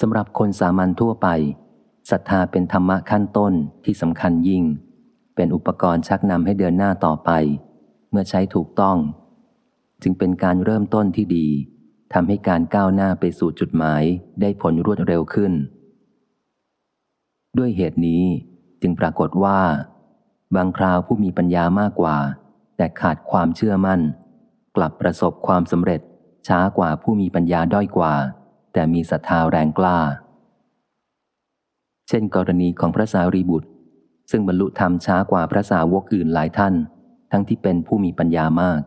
สำหรับคนสามัญทั่วไปศรัทธาเป็นธรรมะขั้นต้นที่สำคัญยิ่ง เป็นอุปกรณ์ชักนำให้เดินหน้าต่อไป เมื่อใช้ถูกต้อง จึงเป็นการเริ่มต้นที่ดีทำให้การก้าวหน้าไปสู่จุดหมายได้ผลรวดเร็วขึ้น ด้วยเหตุนี้จึงปรากฏว่า บางคราวผู้มีปัญญามากกว่า แต่ขาดความเชื่อมั่น กลับประสบความสำเร็จช้ากว่าผู้มีปัญญาด้อยกว่า แต่มีศรัทธาแรงกล้า เช่นกรณีของพระสารีบุตร ซึ่งบรรลุธรรมช้ากว่าพระสาวกอื่นหลายท่าน ทั้งที่เป็นผู้มีปัญญามาก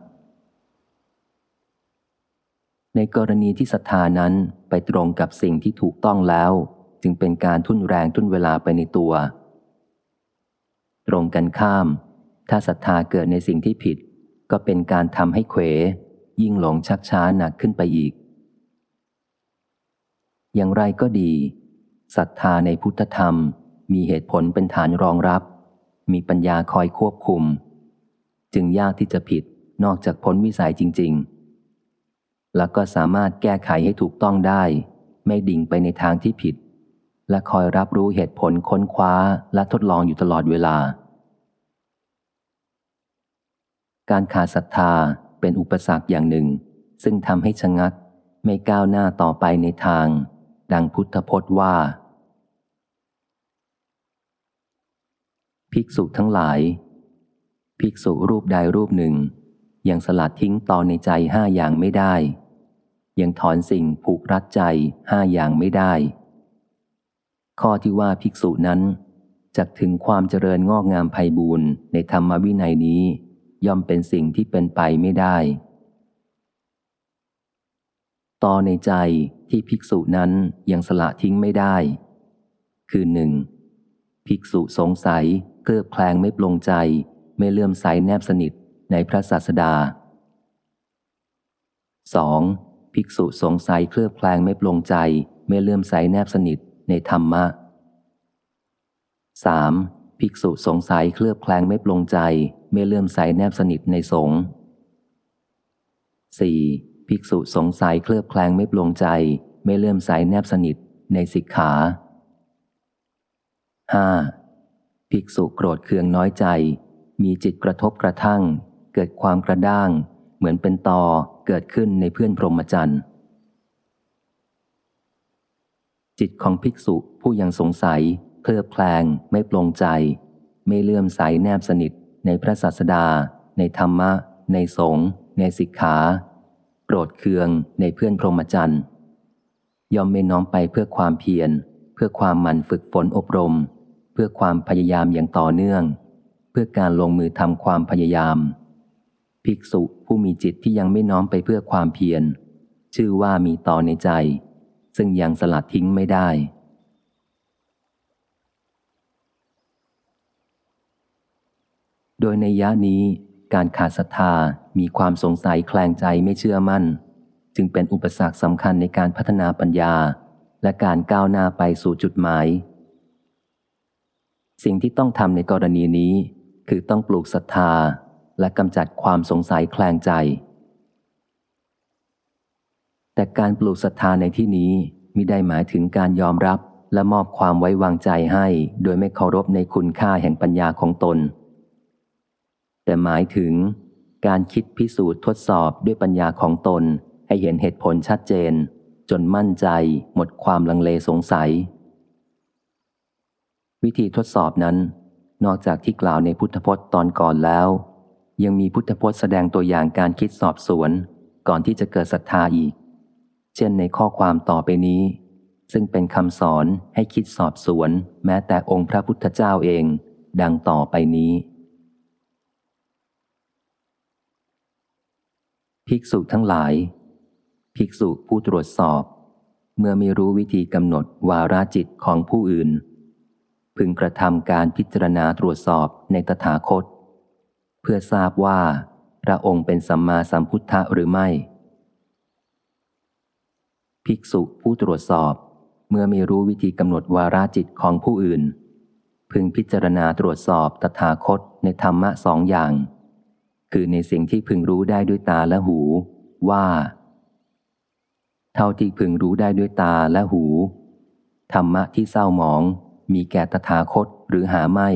ในกรณีที่ศรัทธานั้นไปตรงกับสิ่งที่ถูกต้องแล้ว จึงเป็นการทุ่นแรงทุ่นเวลาไปในตัว ตรงกันข้าม ถ้าศรัทธาเกิดในสิ่งที่ผิด ก็เป็นการทำให้เขวยิ่งหลงชักช้าหนักขึ้นไปอีก อย่างไรก็ดีศรัทธาในพุทธธรรม มีเหตุผลเป็นฐานรองรับ มีปัญญาคอยควบคุม จึงยากที่จะผิดนอกจากพ้นวิสัยจริง ๆ แล้วก็สามารถแก้ไขให้ถูกต้องได้ ไม่ดิ่งไปในทางที่ผิด และคอยรับรู้เหตุผลค้นคว้าและทดลองอยู่ตลอดเวลา การขาดศรัทธาเป็นอุปสรรคอย่างหนึ่ง ซึ่งทำให้ชะงักไม่ก้าวหน้าต่อไปในทาง ดังพุทธพจน์ว่า ภิกษุทั้งหลาย ภิกษุรูปใดรูปหนึ่ง ยังสลัดทิ้งตอนในใจห้าอย่างไม่ได้ ยังถอนสิ่งผูกรัดใจห้าอย่างไม่ได้ ข้อที่ว่าภิกษุนั้นจะถึงความเจริญงอกงามไพบูรณ์ในธรรมวินัยนี้ ย่อมเป็นสิ่งที่เป็นไปไม่ได้ ต่อในใจที่ภิกษุนั้นยังสละทิ้งไม่ได้ คือหนึ่งภิกษุสงสัยเคลือบแคลงไม่ปลงใจ ไม่เลื่อมใสแนบสนิทในพระศาสดา 2. ภิกษุสงสัยเคลือบแคลงไม่ปลงใจ ไม่เลื่อมใสแนบสนิทในธรรมะ 3. ภิกษุสงสัยเคลือบแคลงไม่ปลงใจ ไม่เลื่อมใสแนบสนิทในสงฆ์ 4. ภิกษุสงสัยเคลือบแคลงไม่ปลงใจ ไม่เลื่อมใสแนบสนิทในสิกขา 5. ภิกษุโกรธเคืองน้อยใจ มีจิตกระทบกระทั่ง เกิดความกระด้าง เหมือนเป็นตอเกิดขึ้นในเพื่อนพรหมจรรย์จิตของภิกษุผู้ยังสงสัย เคลือบแคลงไม่ปลงใจ ไม่เลื่อมใสแนบสนิทในพระศาสดา ในธรรมะ ในสงฆ์ในสิกขา โกรธเคืองในเพื่อนพรหมจรรย์ย่อมไม่น้อมไปเพื่อความเพียร เพื่อความหมั่นฝึกฝนอบรม เพื่อความพยายามอย่างต่อเนื่อง เพื่อการลงมือทำความพยายาม ภิกษุผู้มีจิตที่ยังไม่น้อมไปเพื่อความเพียร ชื่อว่ามีต่อในใจ ซึ่งยังสลัดทิ้งไม่ได้โดยในยะนี้ การขาดศรัทธามีความสงสัยแคลงใจไม่เชื่อมั่น จึงเป็นอุปสรรคสำคัญในการพัฒนาปัญญา และการก้าวหน้าไปสู่จุดหมาย สิ่งที่ต้องทำในกรณีนี้ คือต้องปลูกศรัทธาและกำจัดความสงสัยแคลงใจ แต่การปลูกศรัทธาในที่นี้มิได้หมายถึงการยอมรับและมอบความไว้วางใจให้ โดยไม่เคารพในคุณค่าแห่งปัญญาของตน แต่หมายถึง การคิดพิสูจน์ทดสอบด้วยปัญญาของตน ให้เห็นเหตุผลชัดเจน จนมั่นใจ หมดความลังเลสงสัย วิธีทดสอบนั้น นอกจากที่กล่าวในพุทธพจน์ตอนก่อนแล้ว ยังมีพุทธพจน์แสดงตัวอย่างการคิดสอบสวน ก่อนที่จะเกิดศรัทธาอีก เช่นในข้อความต่อไปนี้ ซึ่งเป็นคำสอนให้คิดสอบสวน แม้แต่องค์พระพุทธเจ้าเอง ดังต่อไปนี้ ภิกษุทั้งหลาย ภิกษุผู้ตรวจสอบ เมื่อไม่รู้วิธีกำหนดวาราจิตของผู้อื่น พึงกระทำการพิจารณาตรวจสอบในตถาคต เพื่อทราบว่า พระองค์เป็นสัมมาสัมพุทธะหรือไม่ ภิกษุผู้ตรวจสอบ เมื่อไม่รู้วิธีกำหนดวาราจิตของผู้อื่น พึงพิจารณาตรวจสอบตถาคตในธรรมะสองอย่าง คือในสิ่งที่พึงรู้ได้ด้วยตาและหู ว่า เท่าที่พึงรู้ได้ด้วยตาและหู ธรรมะที่เศร้าหมอง มีแก่ตถาคตหรือหาไม่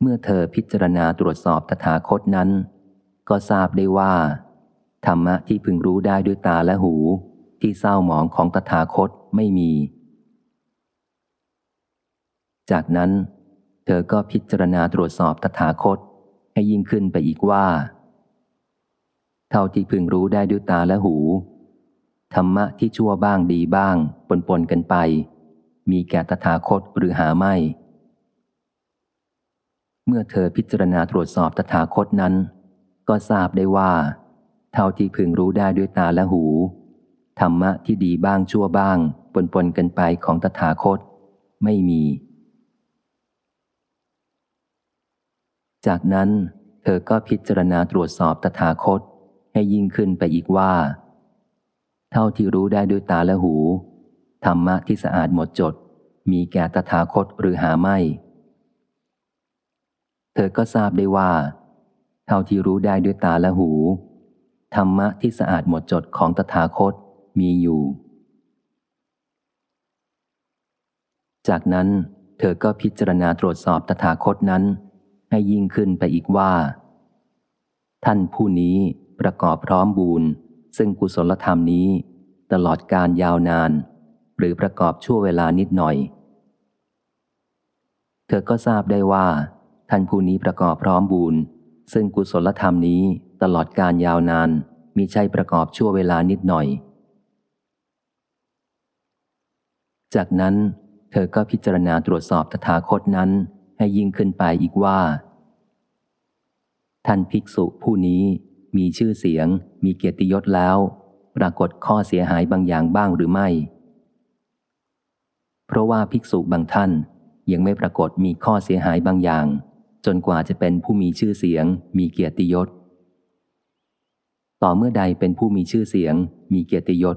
เมื่อเธอพิจารณาตรวจสอบตถาคตนั้น ก็ทราบได้ว่า ธรรมะที่พึงรู้ได้ด้วยตาและหู ที่เศร้าหมองของตถาคตไม่มี จากนั้น เธอก็พิจารณาตรวจสอบตถาคต ให้ยิ่งขึ้นไปอีกว่า เท่าที่พึงรู้ได้ด้วยตาและหู ธรรมะที่ชั่วบ้างดีบ้าง ปนปนกันไป มีแก่ตถาคตหรือหาไม่ เมื่อเธอพิจารณาตรวจสอบตถาคตนั้น ก็ทราบได้ว่า เท่าที่พึงรู้ได้ด้วยตาและหู ธรรมะที่ดีบ้างชั่วบ้าง ปนปนกันไปของตถาคต ไม่มี จากนั้นเธอก็พิจารณาตรวจสอบตถาคต ให้ยิ่งขึ้นไปอีกว่า เท่าที่รู้ได้ด้วยตาและหู ธรรมะที่สะอาดหมดจด มีแก่ตถาคตหรือหาไม่ เธอก็ทราบได้ว่า เท่าที่รู้ได้ด้วยตาและหู ธรรมะที่สะอาดหมดจดของตถาคตมีอยู่ จากนั้นเธอก็พิจารณาตรวจสอบตถาคตนั้น ให้ยิ่งขึ้นไปอีกว่า ท่านผู้นี้ประกอบพร้อมบูรณ์ซึ่งกุศลธรรมนี้ ตลอดการยาวนาน หรือประกอบชั่วเวลานิดหน่อย เธอก็ทราบได้ว่า ท่านผู้นี้ประกอบพร้อมบูรณ์ซึ่งกุศลธรรมนี้ตลอดการยาวนานมีใช่ประกอบชั่วเวลานิดหน่อย จากนั้นเธอก็พิจารณาตรวจสอบตถาคตนั้น ให้ยิ่งขึ้นไปอีกว่า ท่านภิกษุผู้นี้มีชื่อเสียง มีเกียรติยศแล้ว ปรากฏข้อเสียหายบางอย่างบ้างหรือไม่ เพราะว่าภิกษุบางท่านยังไม่ปรากฏมีข้อเสียหายบางอย่าง จนกว่าจะเป็นผู้มีชื่อเสียง มีเกียรติยศ ต่อเมื่อใดเป็นผู้มีชื่อเสียง มีเกียรติยศ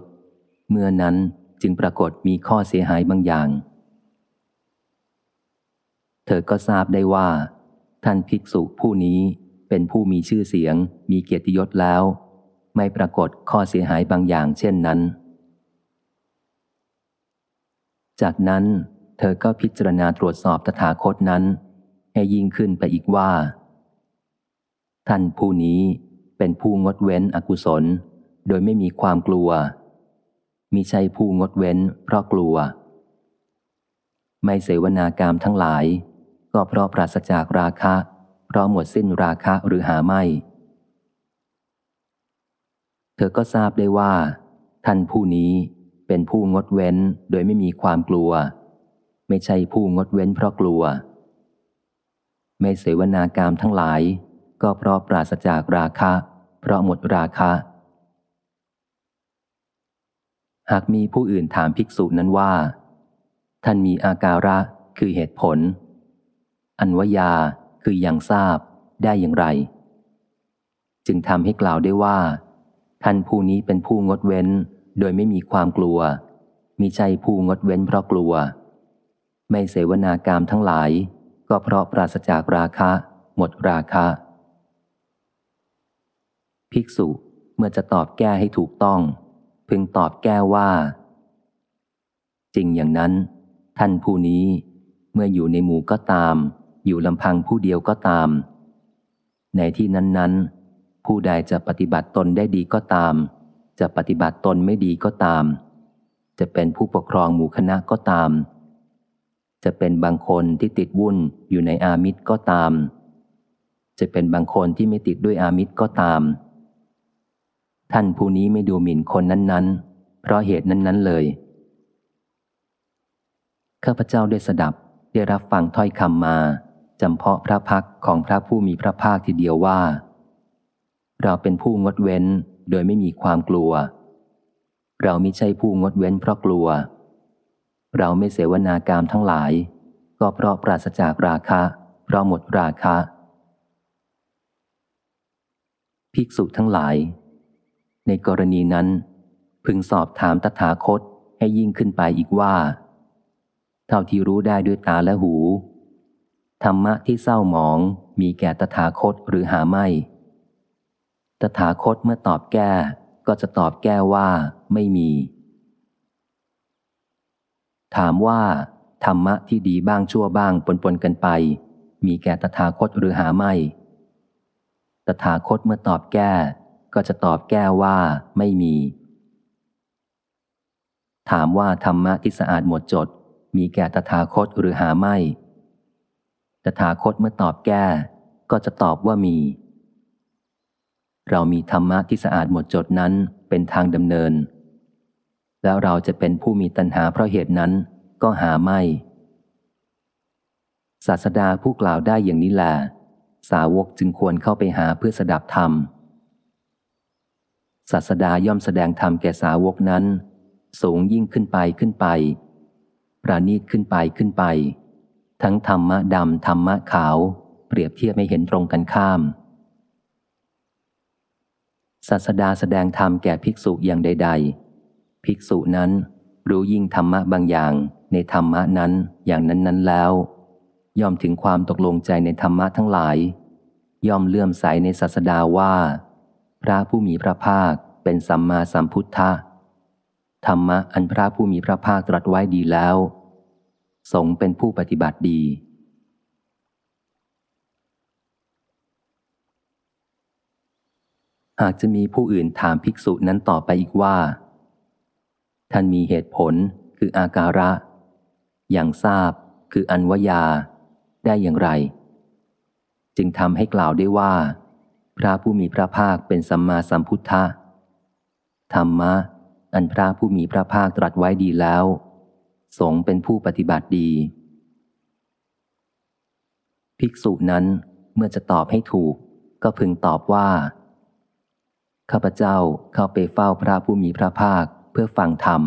เมื่อนั้นจึงปรากฏมีข้อเสียหายบางอย่าง เธอก็ทราบได้ว่า ท่านภิกษุผู้นี้เป็นผู้มีชื่อเสียง มีเกียรติยศแล้ว ไม่ปรากฏข้อเสียหายบางอย่างเช่นนั้น จากนั้น เธอก็พิจารณาตรวจสอบตถาคตนั้น ให้ยิ่งขึ้นไปอีกว่า ท่านผู้นี้เป็นผู้งดเว้นอกุศล โดยไม่มีความกลัวมิใช่ผู้งดเว้นเพราะกลัว ไม่เสวนากามทั้งหลาย ก็เพราะปราศจากราคะ เพราะหมดสิ้นราคะหรือหาไม่ เธอก็ทราบได้ว่า ท่านผู้นี้เป็นผู้งดเว้นโดยไม่มีความกลัว ไม่ใช่ผู้งดเว้นเพราะกลัว ไม่เสวนากามทั้งหลาย ก็เพราะปราศจากราคะ เพราะหมดราคะ หากมีผู้อื่นถามภิกษุนั้นว่า ท่านมีอาการะคือเหตุผล อันวยาคืออยังทราบได้อย่างไร จึงทำให้กล่าวได้ว่า ท่านผู้นี้เป็นผู้งดเว้น โดยไม่มีความกลัวมิใช่ผู้งดเว้นเพราะกลัว ไม่เสวนากามทั้งหลาย ก็เพราะปราศจากราคะ หมดราคะ ภิกษุเมื่อจะตอบแก้ให้ถูกต้อง พึงตอบแก้ว่า จริงอย่างนั้น ท่านผู้นี้เมื่ออยู่ในหมู่ก็ตาม อยู่ลำพังผู้เดียวก็ตาม ในที่นั้นๆ ผู้ใดจะปฏิบัติตนได้ดีก็ตาม จะปฏิบัติตนไม่ดีก็ตาม จะเป็นผู้ปกครองหมู่คณะก็ตาม จะเป็นบางคนที่ติดวุ่นอยู่ในอามิตรก็ตาม จะเป็นบางคนที่ไม่ติดด้วยอามิตรก็ตาม ท่านผู้นี้ไม่ดูหมิ่นคนนั้นๆ เพราะเหตุนั้นๆเลยข้าพเจ้าได้สดับได้รับฟังถ้อยคำมา จำเพาะพระพักของพระผู้มีพระภาคทีเดียวว่า เราเป็นผู้งดเว้นโดยไม่มีความกลัว เราไม่ใช่ผู้งดเว้นเพราะกลัว เราไม่เสวนากามทั้งหลาย ก็เพราะปราศจากราคะ เพราะหมดราคะ ภิกษุทั้งหลาย ในกรณีนั้น พึงสอบถามตถาคตให้ยิ่งขึ้นไปอีกว่า เท่าที่รู้ได้ด้วยตาและหู ธรรมะที่เศร้าหมองมีแก่ตถาคตหรือหาไม่ ตถาคตเมื่อตอบแก้ก็จะตอบแก้ว่าไม่มี ถามว่า ธรรมะที่ดีบ้างชั่วบ้างปนปนกันไป มีแก่ตถาคตหรือหาไม่ ตถาคตเมื่อตอบแก้ ก็จะตอบแก้ว่าไม่มี ถามว่าธรรมะที่สะอาดหมดจด มีแก่ตถาคตหรือหาไม่ ตถาคตเมื่อตอบแก้ ก็จะตอบว่ามี เรามีธรรมะที่สะอาดหมดจดนั้นเป็นทางดำเนิน แล้วเราจะเป็นผู้มีตัณหาเพราะเหตุนั้นก็หาไม่ ศาสดาผู้กล่าวได้อย่างนี้แหละสาวกจึงควรเข้าไปหาเพื่อสดับธรรม ศาสดาย่อมแสดงธรรมแก่สาวกนั้น สูงยิ่งขึ้นไปขึ้นไป ประณีตขึ้นไปขึ้นไป ทั้งธรรมะดำธรรมะขาว เปรียบเทียบไม่เห็นตรงกันข้าม ศาสดาแสดงธรรมแก่ภิกษุอย่างใด ๆ ภิกษุนั้นรู้ยิ่งธรรมะบางอย่างในธรรมะนั้นอย่างนั้นๆแล้ว ย่อมถึงความตกลงใจในธรรมะทั้งหลาย ย่อมเลื่อมใสในศาสดาว่า พระผู้มีพระภาคเป็นสัมมาสัมพุทธะธรรมะอันพระผู้มีพระภาคตรัสไว้ดีแล้ว สงเป็นผู้ปฏิบัติดี หากจะมีผู้อื่นถามภิกษุนั้นต่อไปอีกว่า ท่านมีเหตุผลคืออาการะ อย่างทราบคืออันวยา ได้อย่างไร จึงทำให้กล่าวได้ว่า พระผู้มีพระภาคเป็นสัมมาสัมพุทธะธรรมะ อันพระผู้มีพระภาคตรัสไว้ดีแล้ว สงเป็นผู้ปฏิบัติดี ภิกษุนั้นเมื่อจะตอบให้ถูก ก็พึงตอบว่า ข้าพเจ้าเข้าไปเฝ้าพระผู้มีพระภาคเพื่อฟังธรรม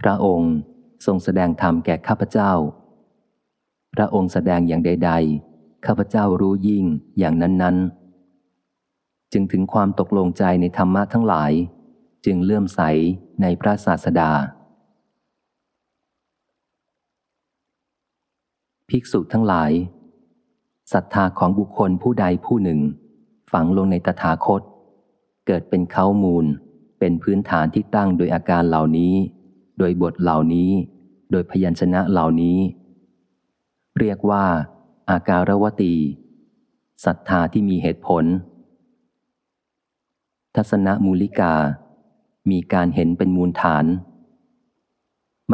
พระองค์ทรงแสดงธรรมแก่ข้าพเจ้า พระองค์แสดงอย่างใด ๆ ข้าพเจ้ารู้ยิ่งอย่างนั้น ๆ จึงถึงความตกลงใจในธรรมะทั้งหลาย จึงเลื่อมใสในพระศาสดา ภิกษุทั้งหลายศรัทธาของบุคคลผู้ใดผู้หนึ่ง ฝังลงในตถาคต เกิดเป็นเขามูล เป็นพื้นฐานที่ตั้งโดยอาการเหล่านี้ โดยบทเหล่านี้ โดยพยัญชนะเหล่านี้ เรียกว่า อาการวตีศรัทธาที่มีเหตุผล ทัศนมูลิกา มีการเห็นเป็นมูลฐาน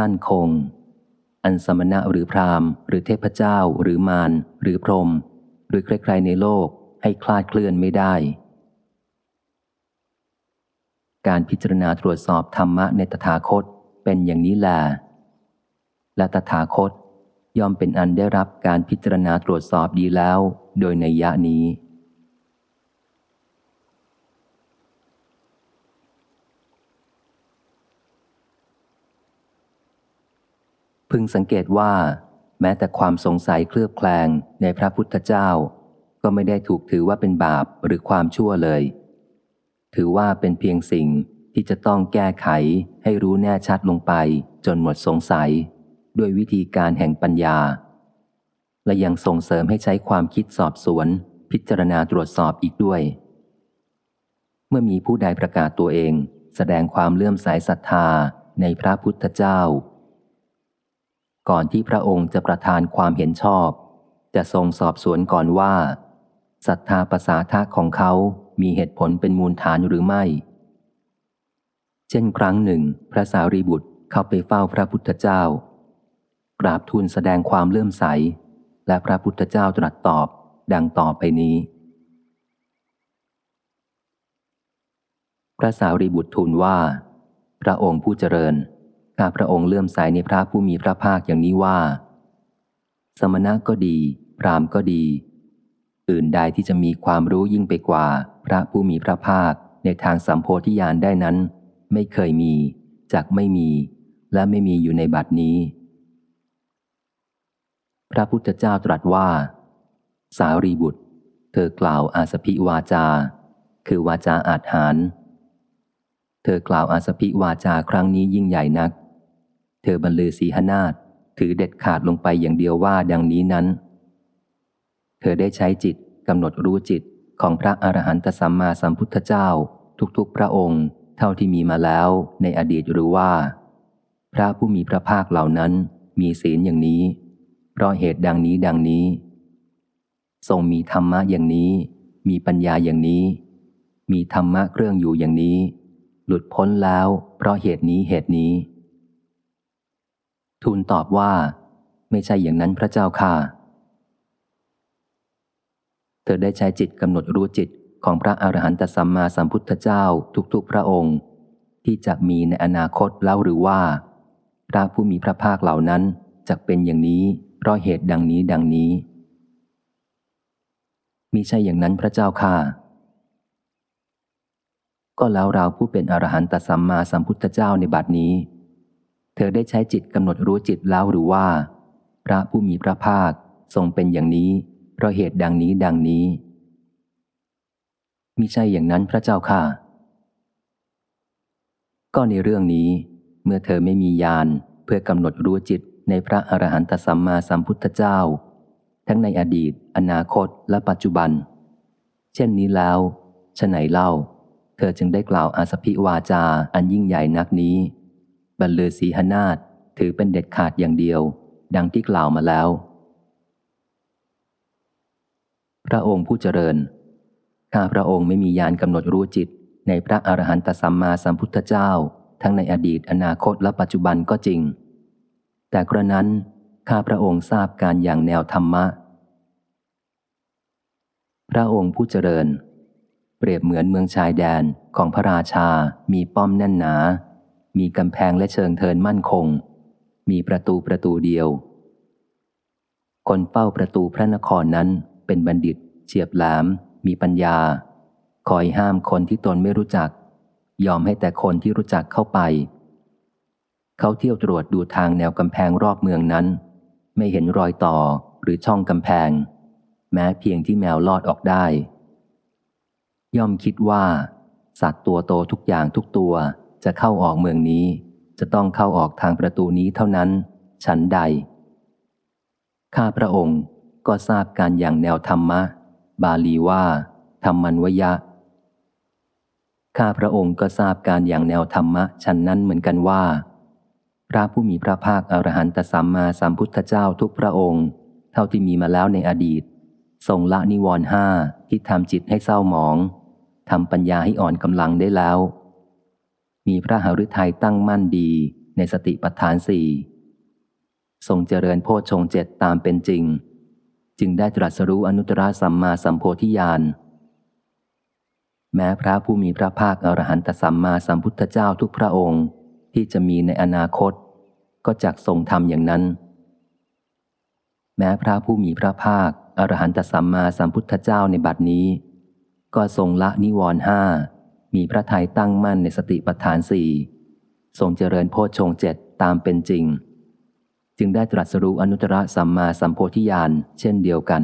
มั่นคง อันสมณะหรือพราหมณ์ หรือเทพเจ้า หรือมารหรือพรหมหรือใครๆในโลกให้คลาดเคลื่อนไม่ได้ การพิจารณาตรวจสอบธรรมะในตถาคตเป็นอย่างนี้แหละและตถาคตย่อมเป็นอันได้รับการพิจารณาตรวจสอบดีแล้ว โดยในยะนี้ พึงสังเกตว่า แม้แต่ความสงสัยเคลือบแคลงในพระพุทธเจ้า ก็ไม่ได้ถูกถือว่าเป็นบาปหรือความชั่วเลย ถือว่าเป็นเพียงสิ่งที่จะต้องแก้ไขให้รู้แน่ชัดลงไปจนหมดสงสัย ด้วยวิธีการแห่งปัญญา และยังส่งเสริมให้ใช้ความคิดสอบสวน พิจารณาตรวจสอบอีกด้วย เมื่อมีผู้ใดประกาศตัวเอง แสดงความเลื่อมใสศรัทธาในพระพุทธเจ้า ก่อนที่พระองค์จะประทานความเห็นชอบ จะทรงสอบสวนก่อนว่าศรัทธาภาษาทะของเขามีเหตุผลเป็นมูลฐานหรือไม่ เช่นครั้งหนึ่ง พระสารีบุตรเข้าไปเฝ้าพระพุทธเจ้า กราบทูลแสดงความเลื่อมใส และพระพุทธเจ้าตรัสตอบดังต่อไปนี้ พระสารีบุตรทูลว่า พระองค์ผู้เจริญ ข้าพระองค์เลื่อมใสในพระผู้มีพระภาคอย่างนี้ว่า สมณะก็ดี พรามก็ดี อื่นใดที่จะมีความรู้ยิ่งไปกว่า พระผู้มีพระภาคในทางสัมโพธิญาณได้นั้น ไม่เคยมีจากไม่มี และไม่มีอยู่ในบัดนี้ พระพุทธเจ้าตรัสว่า สารีบุตร เธอกล่าวอาสพิวาจา คือวาจาอาจหาร เธอกล่าวอาสพิวาจาครั้งนี้ยิ่งใหญ่นัก เธอบรรลือสีหนาฏถือเด็ดขาดลงไปอย่างเดียวว่าดังนี้นั้น เธอได้ใช้จิตกำหนดรู้จิตของพระอรหันตสัมมาสัมพุทธเจ้า ทุกๆ พระองค์ เท่าที่มีมาแล้วในอดีตหรือว่า พระผู้มีพระภาคเหล่านั้นมีศีลอย่างนี้ เพราะเหตุดังนี้ดังนี้ ทรงมีธรรมะอย่างนี้ มีปัญญาอย่างนี้ มีธรรมะเครื่องอยู่อย่างนี้ หลุดพ้นแล้ว เพราะเหตุนี้เหตุนี้ ทูลตอบว่า ไม่ใช่อย่างนั้นพระเจ้าค่ะ เธอได้ใช้จิตกำหนดรู้จิตของพระอรหันตสัมมาสัมพุทธเจ้าทุกๆพระองค์ ที่จะมีในอนาคตแล้วหรือว่า พระผู้มีพระภาคเหล่านั้นจะเป็นอย่างนี้เพราะเหตุดังนี้ดังนี้มิใช่อย่างนั้นพระเจ้าค่ะ ก็แล้วเราผู้เป็นอรหันตสัมมาสัมพุทธเจ้าในบัดนี้ เธอได้ใช้จิตกำหนดรู้จิตแล้วหรือว่า พระผู้มีพระภาคทรงเป็นอย่างนี้ เพราะเหตุดังนี้ดังนี้มิใช่อย่างนั้นพระเจ้าค่ะ ก็ในเรื่องนี้ เมื่อเธอไม่มีญาณเพื่อกำหนดรู้จิตในพระอรหันตสัมมาสัมพุทธเจ้า ทั้งในอดีต อนาคต และปัจจุบัน เช่นนี้แล้วฉไหนเล่า เธอจึงได้กล่าวอาสพิวาจาอันยิ่งใหญ่นักนี้ บรรลือสีหนาฏถือเป็นเด็ดขาดอย่างเดียว ดังที่กล่าวมาแล้ว พระองค์ผู้เจริญ ข้าพระองค์ไม่มียานกำหนดรู้จิต ในพระอรหันตสัมมาสัมพุทธเจ้า ทั้งในอดีตอนาคตและปัจจุบันก็จริง แต่กระนั้นข้าพระองค์ทราบการอย่างแนวธรรมะ พระองค์ผู้เจริญ เปรียบเหมือนเมืองชายแดนของพระราชามีป้อมแน่นหนา มีกำแพงและเชิงเทินมั่นคง มีประตูประตูเดียว คนเฝ้าประตูพระนครนั้นเป็นบัณฑิต เฉียบแหลม มีปัญญา คอยห้ามคนที่ตนไม่รู้จัก ยอมให้แต่คนที่รู้จักเข้าไป เขาเที่ยวตรวจดูทางแนวกำแพงรอบเมืองนั้น ไม่เห็นรอยต่อหรือช่องกำแพง แม้เพียงที่แมวลอดออกได้ ย่อมคิดว่า สัตว์ตัวโตทุกอย่างทุกตัว จะเข้าออกเมืองนี้ จะต้องเข้าออกทางประตูนี้เท่านั้น ฉันใด ข้าพระองค์ก็ทราบการอย่างแนวธรรมะ บาลีว่า ธรรมันวยะ ข้าพระองค์ก็ทราบการอย่างแนวธรรมะฉันนั้นเหมือนกันว่า พระผู้มีพระภาคอรหันตสัมมาสัมพุทธเจ้าทุกพระองค์ เท่าที่มีมาแล้วในอดีต ทรงละนิวรณ์ห้าที่ทำจิตให้เศร้าหมองทำปัญญาให้อ่อนกำลังได้แล้ว มีพระหฤทัยตั้งมั่นดีในสติปัฏฐานสี่ทรงเจริญโพชฌงเจ็ดตามเป็นจริง จึงได้ตรัสรู้อนุตตรสัมมาสัมโพธิญาณแม้พระผู้มีพระภาคอรหันตสัมมาสัมพุทธเจ้าทุกพระองค์ที่จะมีในอนาคต ก็จักทรงทำอย่างนั้น แม้พระผู้มีพระภาคอรหันตสัมมาสัมพุทธเจ้าในบัดนี้ ก็ทรงละนิวรณ์ห้า มีพระทัยตั้งมั่นในสติปัฏฐานสี่ทรงเจริญโพชฌงเจ็ดตามเป็นจริง จึงได้ตรัสรู้อนุตตรสัมมาสัมโพธิญาณเช่นเดียวกัน